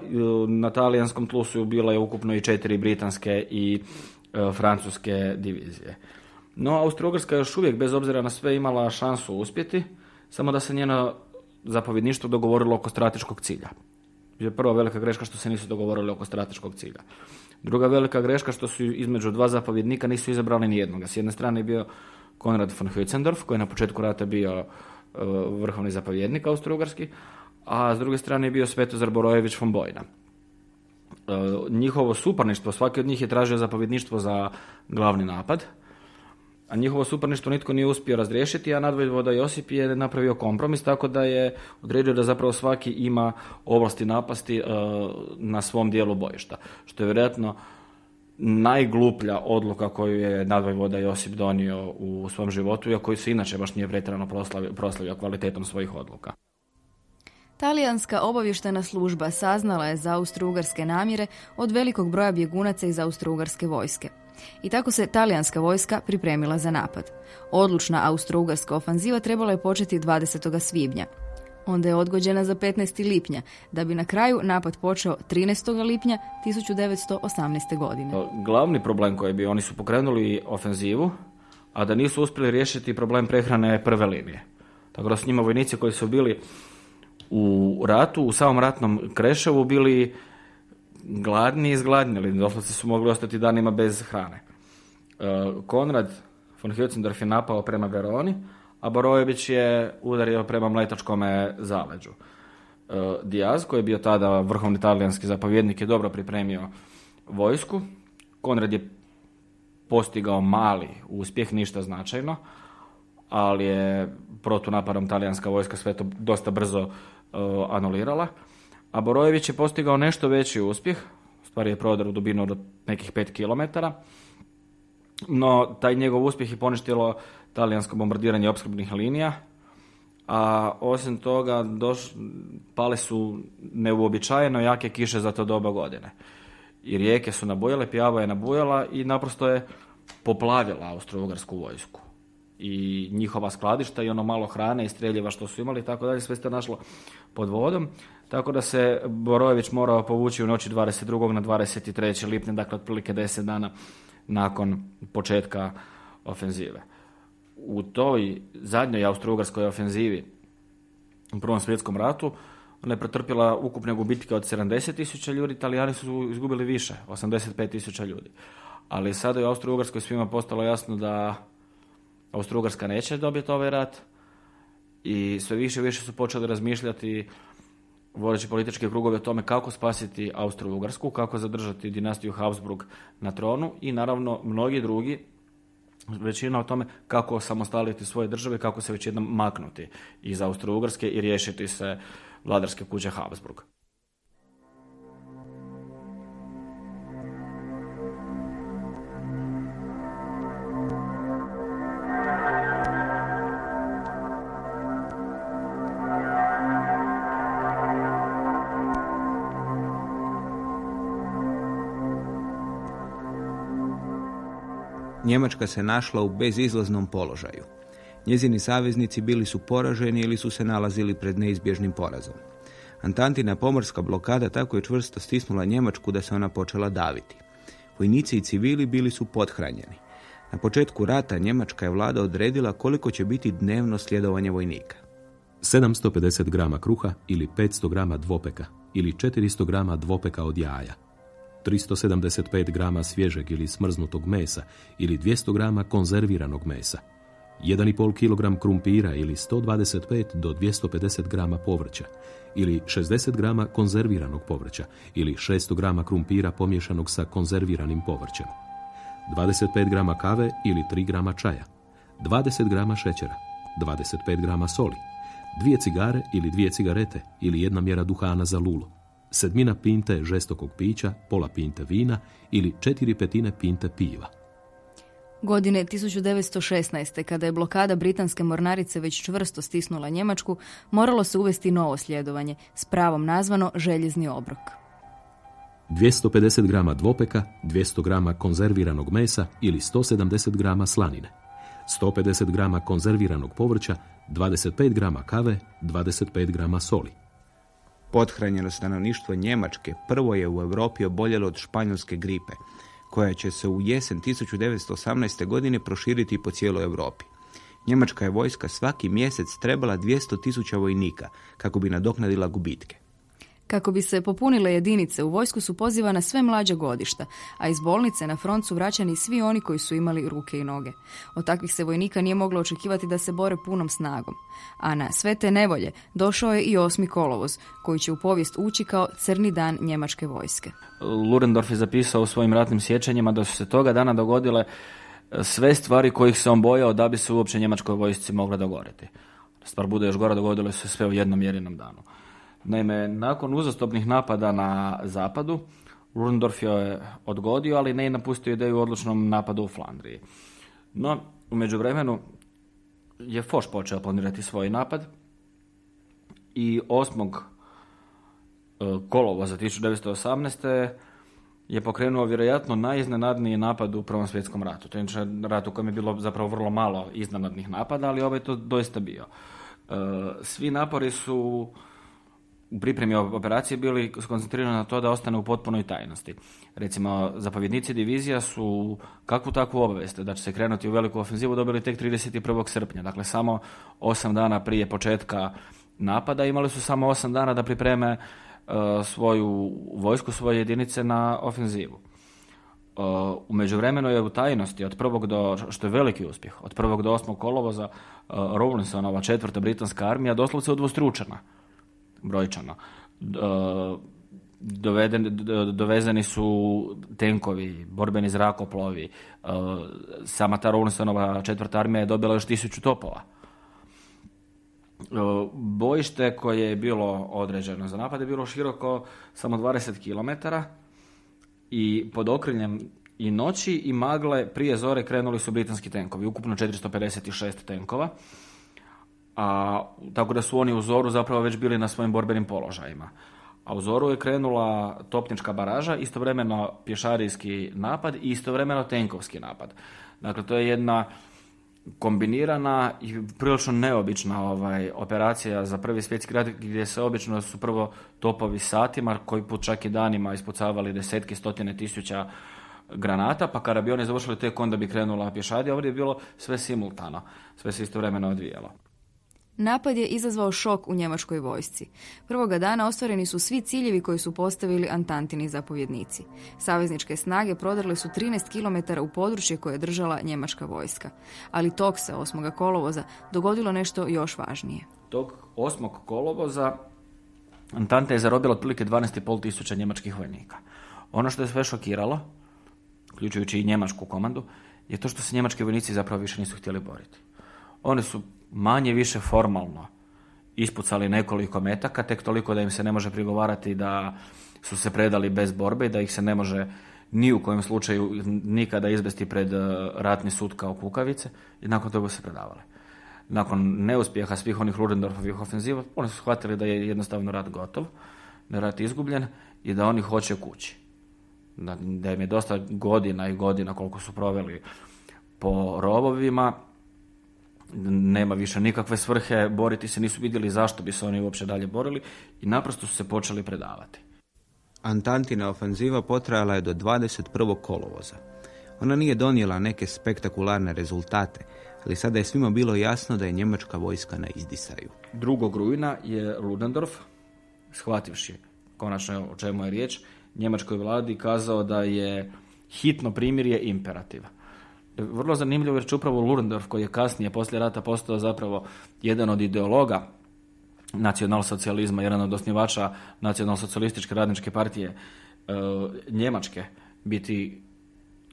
na talijanskom tlu su bile ukupno i četiri britanske i francuske divizije. No, austro je još uvijek, bez obzira na sve, imala šansu uspjeti, samo da se njeno zapovjedništvo dogovorilo oko strateškog cilja je prva velika greška što se nisu dogovorili oko strateškog cilja. Druga velika greška što su između dva zapovjednika nisu izabrali ni jednoga. S jedne strane je bio Konrad von Hötzendorf, koji je na početku rata bio uh, vrhovni zapovjednik austrougarski, a s druge strane je bio Svetozar Borojević von Bojna. Uh, njihovo suparništvo, svaki od njih je tražio zapovjedništvo za glavni napad, a njihovo suparništvo nitko nije uspio razriješiti, a nadvojvoda Josip je napravio kompromis, tako da je odredio da zapravo svaki ima ovlasti napasti e, na svom dijelu bojišta, što je vjerojatno najgluplja odluka koju je nadvojvoda Josip donio u svom životu, a koji se inače baš nije pretjerano proslavio, proslavio kvalitetom svojih odluka. Talijanska obavještena služba saznala je za austrougarske namjere od velikog broja bjegunaca iz austrougarske vojske. I tako se talijanska vojska pripremila za napad. Odlučna austrougarska ofanziva trebala je početi 20. svibnja. Onda je odgođena za 15. lipnja, da bi na kraju napad počeo 13. lipnja 1918. godine. Glavni problem koji bi oni su pokrenuli ofenzivu, a da nisu uspjeli riješiti problem prehrane prve linije. Tako da su njima vojnici koji su bili u ratu, u samom ratnom kreševu bili gladni i izgladnjeli, doslovce su mogli ostati danima bez hrane. E, Konrad von Hilcendorf je napao prema Veroni, a Borojević je udario prema Mletačkom zaleđu. E, Diaz, koji je bio tada vrhovni talijanski zapovjednik, je dobro pripremio vojsku. Konrad je postigao mali uspjeh, ništa značajno, ali je protunapadom talijanska vojska sve to dosta brzo uh, anulirala. A Borojević je postigao nešto veći uspjeh, stvari je prodar u dubinu od nekih 5 km, no taj njegov uspjeh je poništilo talijansko bombardiranje opskrbnih linija, a osim toga doš, pale su neuobičajeno jake kiše za to doba godine. I rijeke su nabujale, pjava je nabujala i naprosto je poplavila austro-ugarsku vojsku i njihova skladišta i ono malo hrane i streljiva što su imali tako dalje, sve ste našlo pod vodom. Tako da se Borojević morao povući u noći 22. na 23. lipnja, dakle otprilike 10 dana nakon početka ofenzive. U toj zadnjoj austro-ugarskoj ofenzivi u Prvom svjetskom ratu ona je pretrpjela ukupne gubitke od 70 tisuća ljudi, Italijani su izgubili više, 85 tisuća ljudi. Ali sada je u Austro-Ugarskoj svima postalo jasno da Austro-Ugarska neće dobiti ovaj rat i sve više i više su počeli razmišljati vodeći političke krugove o tome kako spasiti Austro-Ugarsku, kako zadržati dinastiju Habsburg na tronu i naravno mnogi drugi većina o tome kako osamostaliti svoje države, kako se već jednom maknuti iz Austro-Ugarske i riješiti se vladarske kuće Habsburg. Njemačka se našla u bezizlaznom položaju. Njezini saveznici bili su poraženi ili su se nalazili pred neizbježnim porazom. Antantina pomorska blokada tako je čvrsto stisnula Njemačku da se ona počela daviti. Vojnici i civili bili su pothranjeni. Na početku rata Njemačka je vlada odredila koliko će biti dnevno sljedovanje vojnika. 750 grama kruha ili 500 grama dvopeka ili 400 grama dvopeka od jaja – 375 grama svježeg ili smrznutog mesa ili 200 grama konzerviranog mesa, 1,5 kg krumpira ili 125 do 250 grama povrća ili 60 grama konzerviranog povrća ili 600 grama krumpira pomješanog sa konzerviranim povrćem, 25 grama kave ili 3 grama čaja, 20 grama šećera, 25 grama soli, dvije cigare ili dvije cigarete ili jedna mjera duhana za lulu, sedmina pinte žestokog pića, pola pinte vina ili četiri petine pinte piva. Godine 1916. kada je blokada britanske mornarice već čvrsto stisnula Njemačku, moralo se uvesti novo sljedovanje, s pravom nazvano željezni obrok. 250 grama dvopeka, 200 grama konzerviranog mesa ili 170 grama slanine, 150 grama konzerviranog povrća, 25 grama kave, 25 grama soli, Pothranjeno stanovništvo Njemačke prvo je u Europi oboljelo od španjolske gripe, koja će se u jesen 1918. godine proširiti po cijeloj Europi. Njemačka je vojska svaki mjesec trebala 200 tisuća vojnika kako bi nadoknadila gubitke. Kako bi se popunile jedinice, u vojsku su pozivana sve mlađa godišta, a iz bolnice na front su vraćani svi oni koji su imali ruke i noge. Od takvih se vojnika nije moglo očekivati da se bore punom snagom. A na sve te nevolje došao je i osmi kolovoz, koji će u povijest ući kao crni dan njemačke vojske. Lurendorf je zapisao u svojim ratnim sjećanjima da su se toga dana dogodile sve stvari kojih se on bojao da bi se uopće njemačkoj vojsci mogle dogoditi. Stvar bude još gore, dogodilo se sve u jednom jedinom danu. Naime, nakon uzastopnih napada na zapadu, Ludendorff je odgodio, ali ne i napustio ideju o odlučnom napadu u Flandriji. No, u međuvremenu je Foch počeo planirati svoj napad i 8. e, kolova za 1918. je pokrenuo vjerojatno najiznenadniji napad u Prvom svjetskom ratu. To je rat u kojem je bilo zapravo vrlo malo iznenadnih napada, ali ovaj to doista bio. E, Svi napori su u pripremi operacije bili skoncentrirani na to da ostane u potpunoj tajnosti. Recimo, zapovjednici divizija su kakvu takvu obavest da će se krenuti u veliku ofenzivu dobili tek 31. srpnja. Dakle, samo 8 dana prije početka napada imali su samo 8 dana da pripreme e, svoju vojsku, svoje jedinice na ofenzivu. Uh, u međuvremenu je u tajnosti od prvog do, što je veliki uspjeh, od prvog do osmog kolovoza uh, Rawlinsonova četvrta britanska armija doslovce udvostručena brojčano. Uh, doveden, do- dovezeni su tenkovi, borbeni zrakoplovi, uh, sama ta Rawlinsonova četvrta armija je dobila još tisuću topova. Uh, Bojište koje je bilo određeno za napad je bilo široko samo 20 km i pod okriljem i noći i magle prije zore krenuli su britanski tenkovi, ukupno 456 tenkova, a tako da su oni u zoru zapravo već bili na svojim borbenim položajima. A u zoru je krenula topnička baraža, istovremeno pješarijski napad i istovremeno tenkovski napad. Dakle, to je jedna kombinirana i prilično neobična ovaj, operacija za prvi svjetski rat gdje se obično su prvo topovi satima, koji put čak i danima ispucavali desetke, stotine tisuća granata, pa kada bi oni završili tek onda bi krenula pješadija, ovdje je bilo sve simultano, sve se istovremeno odvijalo. Napad je izazvao šok u njemačkoj vojsci. Prvoga dana ostvareni su svi ciljevi koji su postavili Antantini zapovjednici. Savezničke snage prodrle su 13 km u područje koje je držala njemačka vojska. Ali tog se 8. kolovoza dogodilo nešto još važnije. Tog 8. kolovoza Antante je zarobila otprilike 12,5 tisuća njemačkih vojnika. Ono što je sve šokiralo, uključujući i njemačku komandu, je to što se njemački vojnici zapravo više nisu htjeli boriti. Oni su manje više formalno ispucali nekoliko metaka, tek toliko da im se ne može prigovarati da su se predali bez borbe i da ih se ne može ni u kojem slučaju nikada izvesti pred eh, ratni sud kao kukavice i nakon toga se predavali. Nakon neuspjeha svih onih Ludendorffovih ofenziva, oni su shvatili da je jednostavno rat gotov, da je rat izgubljen i da oni hoće kući. Da, da im je dosta godina i godina koliko su proveli po rovovima, nema više nikakve svrhe boriti se, nisu vidjeli zašto bi se oni uopće dalje borili i naprosto su se počeli predavati. Antantina ofenziva potrajala je do 21. kolovoza. Ona nije donijela neke spektakularne rezultate, ali sada je svima bilo jasno da je njemačka vojska na izdisaju. 2. rujna je Ludendorff, shvativši konačno o čemu je riječ, njemačkoj vladi kazao da je hitno primirje imperativ. Vrlo zanimljivo jer će upravo Ludendorff koji je kasnije poslije rata postao zapravo jedan od ideologa nacionalsocijalizma, jedan od osnivača nacionalsocijalističke radničke partije e, Njemačke, biti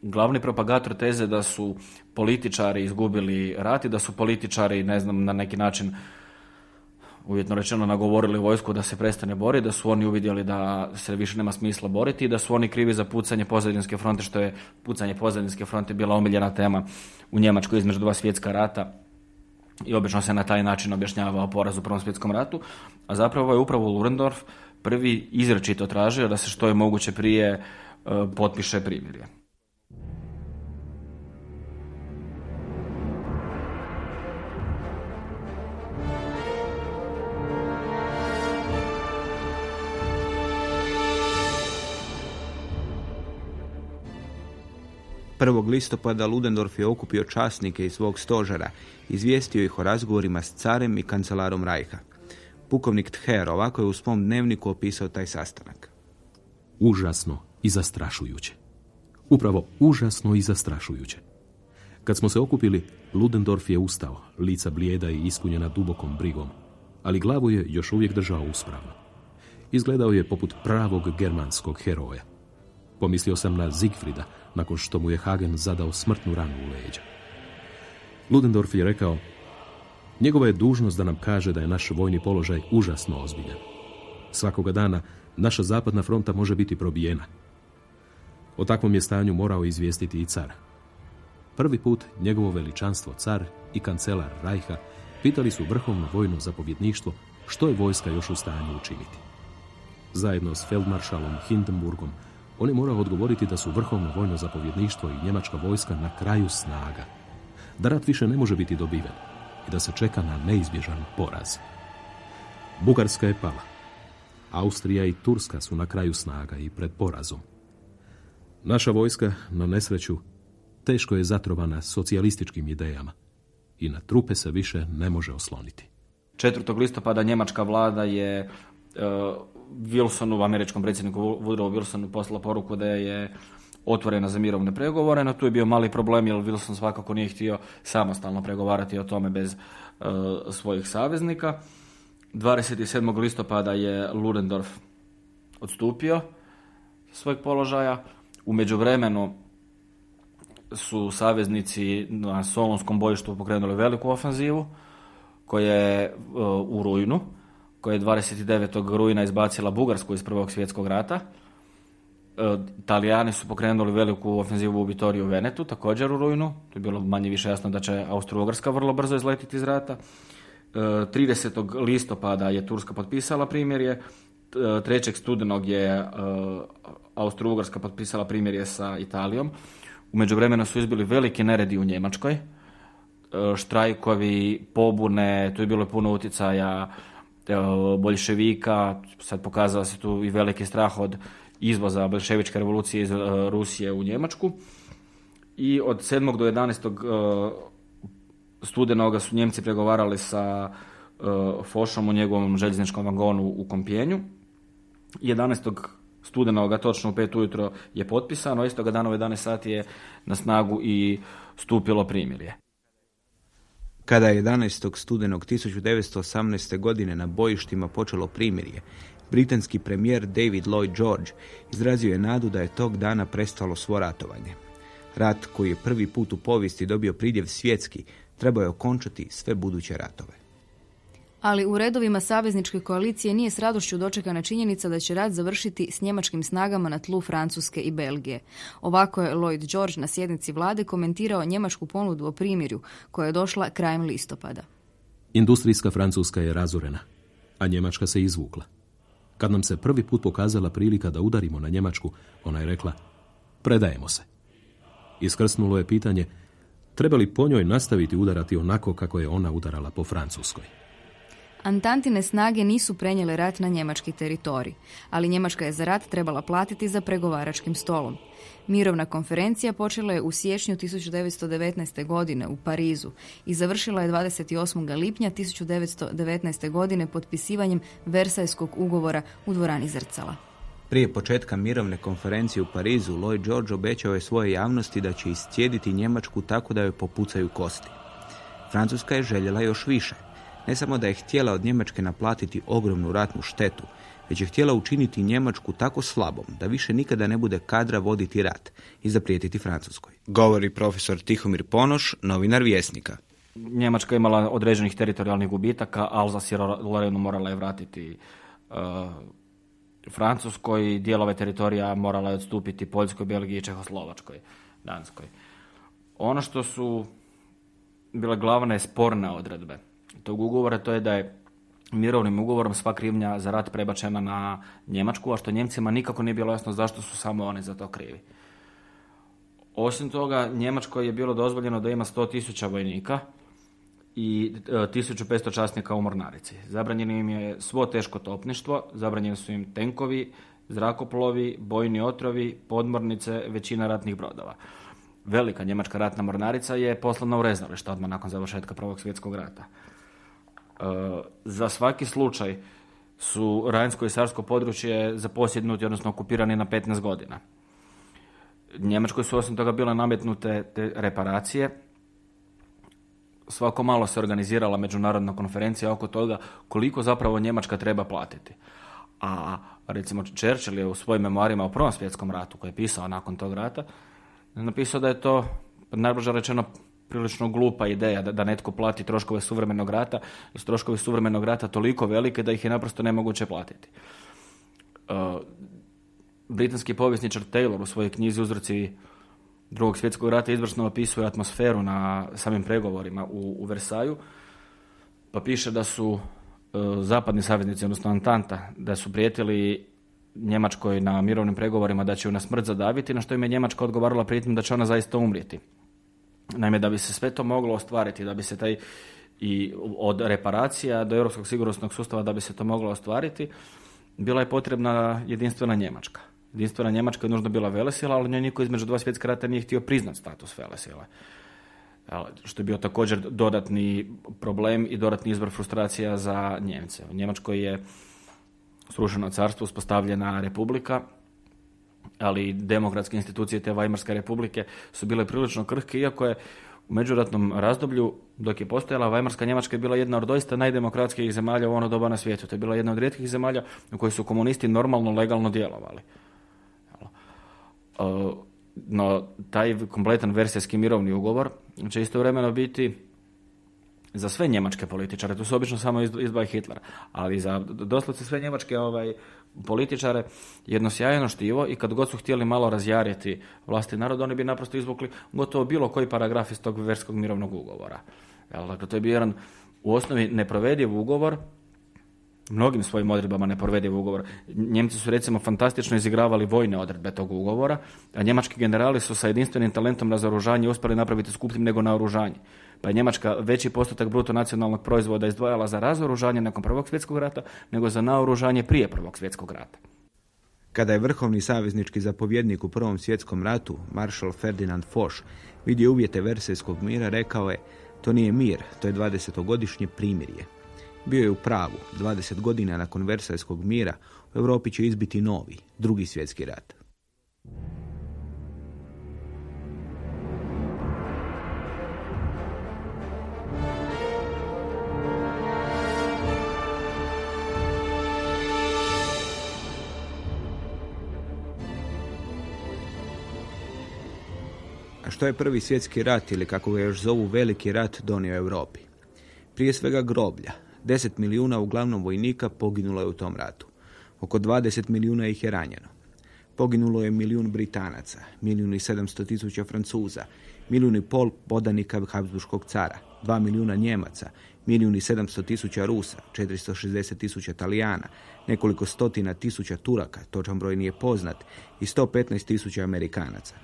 glavni propagator teze da su političari izgubili rat i da su političari, ne znam, na neki način uvjetno rečeno nagovorili vojsku da se prestane boriti, da su oni uvidjeli da se više nema smisla boriti i da su oni krivi za pucanje pozadinske fronte, što je pucanje pozadinske fronte bila omiljena tema u Njemačkoj između dva svjetska rata i obično se na taj način objašnjavao poraz u Prvom svjetskom ratu, a zapravo je upravo Ludendorff prvi izrečito tražio da se što je moguće prije e, potpiše primirje. Prvog listopada Ludendorff je okupio časnike iz svog stožera, izvijestio ih o razgovorima s carem i kancelarom Rajha. Pukovnik Ther ovako je u svom dnevniku opisao taj sastanak. Užasno i zastrašujuće. Upravo užasno i zastrašujuće. Kad smo se okupili, Ludendorff je ustao, lica blijeda i ispunjena dubokom brigom, ali glavu je još uvijek držao uspravno. Izgledao je poput pravog germanskog heroja. Pomislio sam na Zigfrida, nakon što mu je Hagen zadao smrtnu ranu u leđa. Ludendorff je rekao, njegova je dužnost da nam kaže da je naš vojni položaj užasno ozbiljan. Svakoga dana naša zapadna fronta može biti probijena. O takvom je stanju morao izvijestiti i car. Prvi put njegovo veličanstvo car i kancelar Rajha pitali su vrhovno vojno zapovjedništvo što je vojska još u stanju učiniti. Zajedno s feldmaršalom Hindenburgom on je morao odgovoriti da su vrhovno vojno zapovjedništvo i njemačka vojska na kraju snaga. Da rat više ne može biti dobiven i da se čeka na neizbježan poraz. Bugarska je pala. Austrija i Turska su na kraju snaga i pred porazom. Naša vojska, na nesreću, teško je zatrovana socijalističkim idejama i na trupe se više ne može osloniti. 4. listopada njemačka vlada je uh, Wilsonu, američkom predsjedniku Woodrow Wilsonu poslala poruku da je otvorena za mirovne pregovore, no tu je bio mali problem jer Wilson svakako nije htio samostalno pregovarati o tome bez uh, svojih saveznika. 27. listopada je Ludendorff odstupio svojeg položaja. U međuvremenu su saveznici na Solonskom bojištu pokrenuli veliku ofanzivu koja je uh, u rujnu, koja je 29. rujna izbacila Bugarsku iz Prvog svjetskog rata. Italijani su pokrenuli veliku ofenzivu u Vitoriju Venetu, također u rujnu. To je bilo manje više jasno da će Austro-Ugarska vrlo brzo izletiti iz rata. 30. listopada je Turska potpisala primjerje, 3. studenog je Austro-Ugarska potpisala primjerje sa Italijom. U međuvremenu su izbili veliki neredi u Njemačkoj, štrajkovi, pobune, tu je bilo puno utjecaja boljševika, sad pokazao se tu i veliki strah od izvoza bolševičke revolucije iz Rusije u Njemačku. I od 7. do 11 studenoga su Njemci pregovarali sa uh, Fošom u njegovom željezničkom vagonu u Kompijenju. 11. studenoga, točno u 5 ujutro je potpisano, istoga dana u 11 sati je na snagu i stupilo primirje. Kada je 11. studenog 1918. godine na bojištima počelo primirje, britanski premijer David Lloyd George izrazio je nadu da je tog dana prestalo svo ratovanje. Rat koji je prvi put u povijesti dobio pridjev svjetski, trebao je okončati sve buduće ratove. Ali u redovima savezničke koalicije nije s radošću dočekana činjenica da će rat završiti s njemačkim snagama na tlu Francuske i Belgije. Ovako je Lloyd George na sjednici vlade komentirao njemačku ponudu o primirju koja je došla krajem listopada. Industrijska Francuska je razorena, a Njemačka se izvukla. Kad nam se prvi put pokazala prilika da udarimo na Njemačku, ona je rekla, predajemo se. Iskrsnulo je pitanje, treba li po njoj nastaviti udarati onako kako je ona udarala po Francuskoj. Antantine snage nisu prenijele rat na njemački teritorij, ali Njemačka je za rat trebala platiti za pregovaračkim stolom. Mirovna konferencija počela je u siječnju 1919. godine u Parizu i završila je 28. lipnja 1919. godine potpisivanjem Versajskog ugovora u dvorani Zrcala. Prije početka mirovne konferencije u Parizu, Lloyd George obećao je svoje javnosti da će iscijediti Njemačku tako da joj popucaju kosti. Francuska je željela još više. Ne samo da je htjela od Njemačke naplatiti ogromnu ratnu štetu, već je htjela učiniti Njemačku tako slabom da više nikada ne bude kadra voditi rat i zaprijetiti Francuskoj. Govori profesor Tihomir Ponoš, novinar Vjesnika. Njemačka je imala određenih teritorijalnih gubitaka, Alzas i Lorenu morala je vratiti uh, Francuskoj, dijelove teritorija morala je odstupiti Poljskoj, Belgiji, Čehoslovačkoj, Danskoj. Ono što su bile glavne sporne odredbe tog ugovora, to je da je mirovnim ugovorom sva krivnja za rat prebačena na Njemačku, a što Njemcima nikako nije bilo jasno zašto su samo oni za to krivi. Osim toga, Njemačkoj je bilo dozvoljeno da ima 100.000 vojnika i 1500 časnika u mornarici. Zabranjeno im je svo teško topništvo, zabranjeni su im tenkovi, zrakoplovi, bojni otrovi, podmornice, većina ratnih brodova. Velika njemačka ratna mornarica je poslana u rezalište odmah nakon završetka Prvog svjetskog rata. Za svaki slučaj su Rajnsko i Sarsko područje zaposjednuti, odnosno okupirani na 15 godina. Njemačkoj su osim toga bile nametnute te reparacije. Svako malo se organizirala međunarodna konferencija oko toga koliko zapravo Njemačka treba platiti. A recimo Churchill je u svojim memoarima o Prvom svjetskom ratu, koji je pisao nakon tog rata, napisao da je to, najbliže rečeno, prilično glupa ideja da, da netko plati troškove suvremenog rata, jer su troškovi suvremenog rata toliko velike da ih je naprosto nemoguće platiti. Uh, britanski povjesničar Taylor u svojoj knjizi Uzroci drugog svjetskog rata izvrsno opisuje atmosferu na samim pregovorima u, u Versaju, pa piše da su uh, zapadni saveznici, odnosno Antanta, da su prijetili Njemačkoj na mirovnim pregovorima da će ju na smrt zadaviti, na što im je Njemačka odgovarala prijetnjom da će ona zaista umrijeti. Naime, da bi se sve to moglo ostvariti, da bi se taj i od reparacija do europskog sigurnosnog sustava da bi se to moglo ostvariti, bila je potrebna jedinstvena Njemačka. Jedinstvena Njemačka je nužno bila velesila, ali njoj niko između dva svjetska rata nije htio priznat status velesile. Što je bio također dodatni problem i dodatni izbor frustracija za Njemce. U Njemačkoj je srušeno carstvo, uspostavljena republika, ali demokratske institucije te Vajmarske republike su bile prilično krhke, iako je u međuratnom razdoblju, dok je postojala Vajmarska Njemačka je bila jedna od doista najdemokratskijih zemalja u ono doba na svijetu. To je bila jedna od rijetkih zemalja u kojoj su komunisti normalno, legalno djelovali. No, taj kompletan versijski mirovni ugovor će istovremeno biti za sve njemačke političare, tu su obično samo izdvaja Hitlera, ali za doslovce sve njemačke ovaj, političare jedno sjajno štivo i kad god su htjeli malo razjariti vlasti narod, oni bi naprosto izvukli gotovo bilo koji paragraf iz tog verskog mirovnog ugovora. Dakle, to je bio jedan u osnovi neprovediv ugovor, mnogim svojim odredbama neprovediv ugovor. Njemci su recimo fantastično izigravali vojne odredbe tog ugovora, a njemački generali su sa jedinstvenim talentom na zaoružanje uspjeli napraviti skupljim nego na oružanje pa je Njemačka veći postotak bruto nacionalnog proizvoda izdvajala za razoružanje nakon Prvog svjetskog rata, nego za naoružanje prije Prvog svjetskog rata. Kada je vrhovni saveznički zapovjednik u Prvom svjetskom ratu, maršal Ferdinand Foch, vidio uvjete Versajskog mira, rekao je to nije mir, to je 20-godišnje primirje. Bio je u pravu, 20 godina nakon Versajskog mira u Europi će izbiti novi, drugi svjetski rat. A što je prvi svjetski rat ili kako ga još zovu veliki rat donio Europi? Prije svega groblja. 10 milijuna uglavnom vojnika poginulo je u tom ratu. Oko 20 milijuna ih je ranjeno. Poginulo je milijun Britanaca, milijun i 700 tisuća Francuza, milijun i pol podanika Habsburškog cara, 2 milijuna Njemaca, milijun i 700 tisuća Rusa, 460 tisuća Italijana, nekoliko stotina tisuća Turaka, točan broj nije poznat, i 115 tisuća Amerikanaca.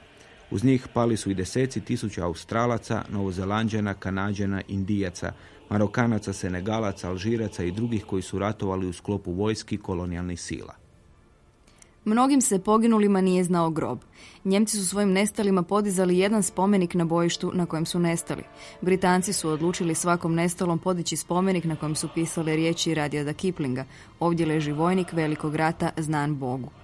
Uz njih pali su i deseci tisuća Australaca, Novozelanđana, Kanađana, Indijaca, Marokanaca, Senegalaca, Alžiraca i drugih koji su ratovali u sklopu vojski kolonijalnih sila. Mnogim se poginulima nije znao grob. Njemci su svojim nestalima podizali jedan spomenik na bojištu na kojem su nestali. Britanci su odlučili svakom nestalom podići spomenik na kojem su pisale riječi Radijada Kiplinga. Ovdje leži vojnik velikog rata znan Bogu.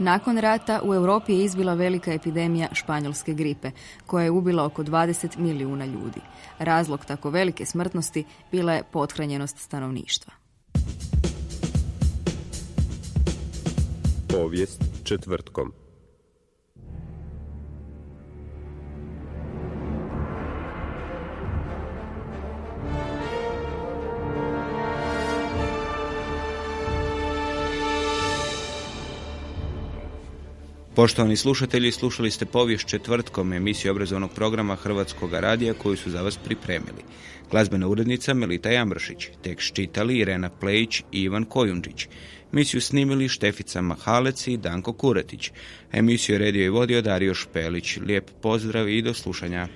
Nakon rata u Europi je izbila velika epidemija španjolske gripe, koja je ubila oko 20 milijuna ljudi. Razlog tako velike smrtnosti bila je pothranjenost stanovništva. Povijest četvrtkom. Poštovani slušatelji, slušali ste povijest četvrtkom emisiju obrazovnog programa Hrvatskog radija koju su za vas pripremili. Glazbena urednica Melita Jamršić, tekst čitali Irena Plejić i Ivan Kojundžić. Emisiju snimili Štefica Mahalec i Danko Kuretić. Emisiju redio i vodio Dario Špelić. Lijep pozdrav i do slušanja.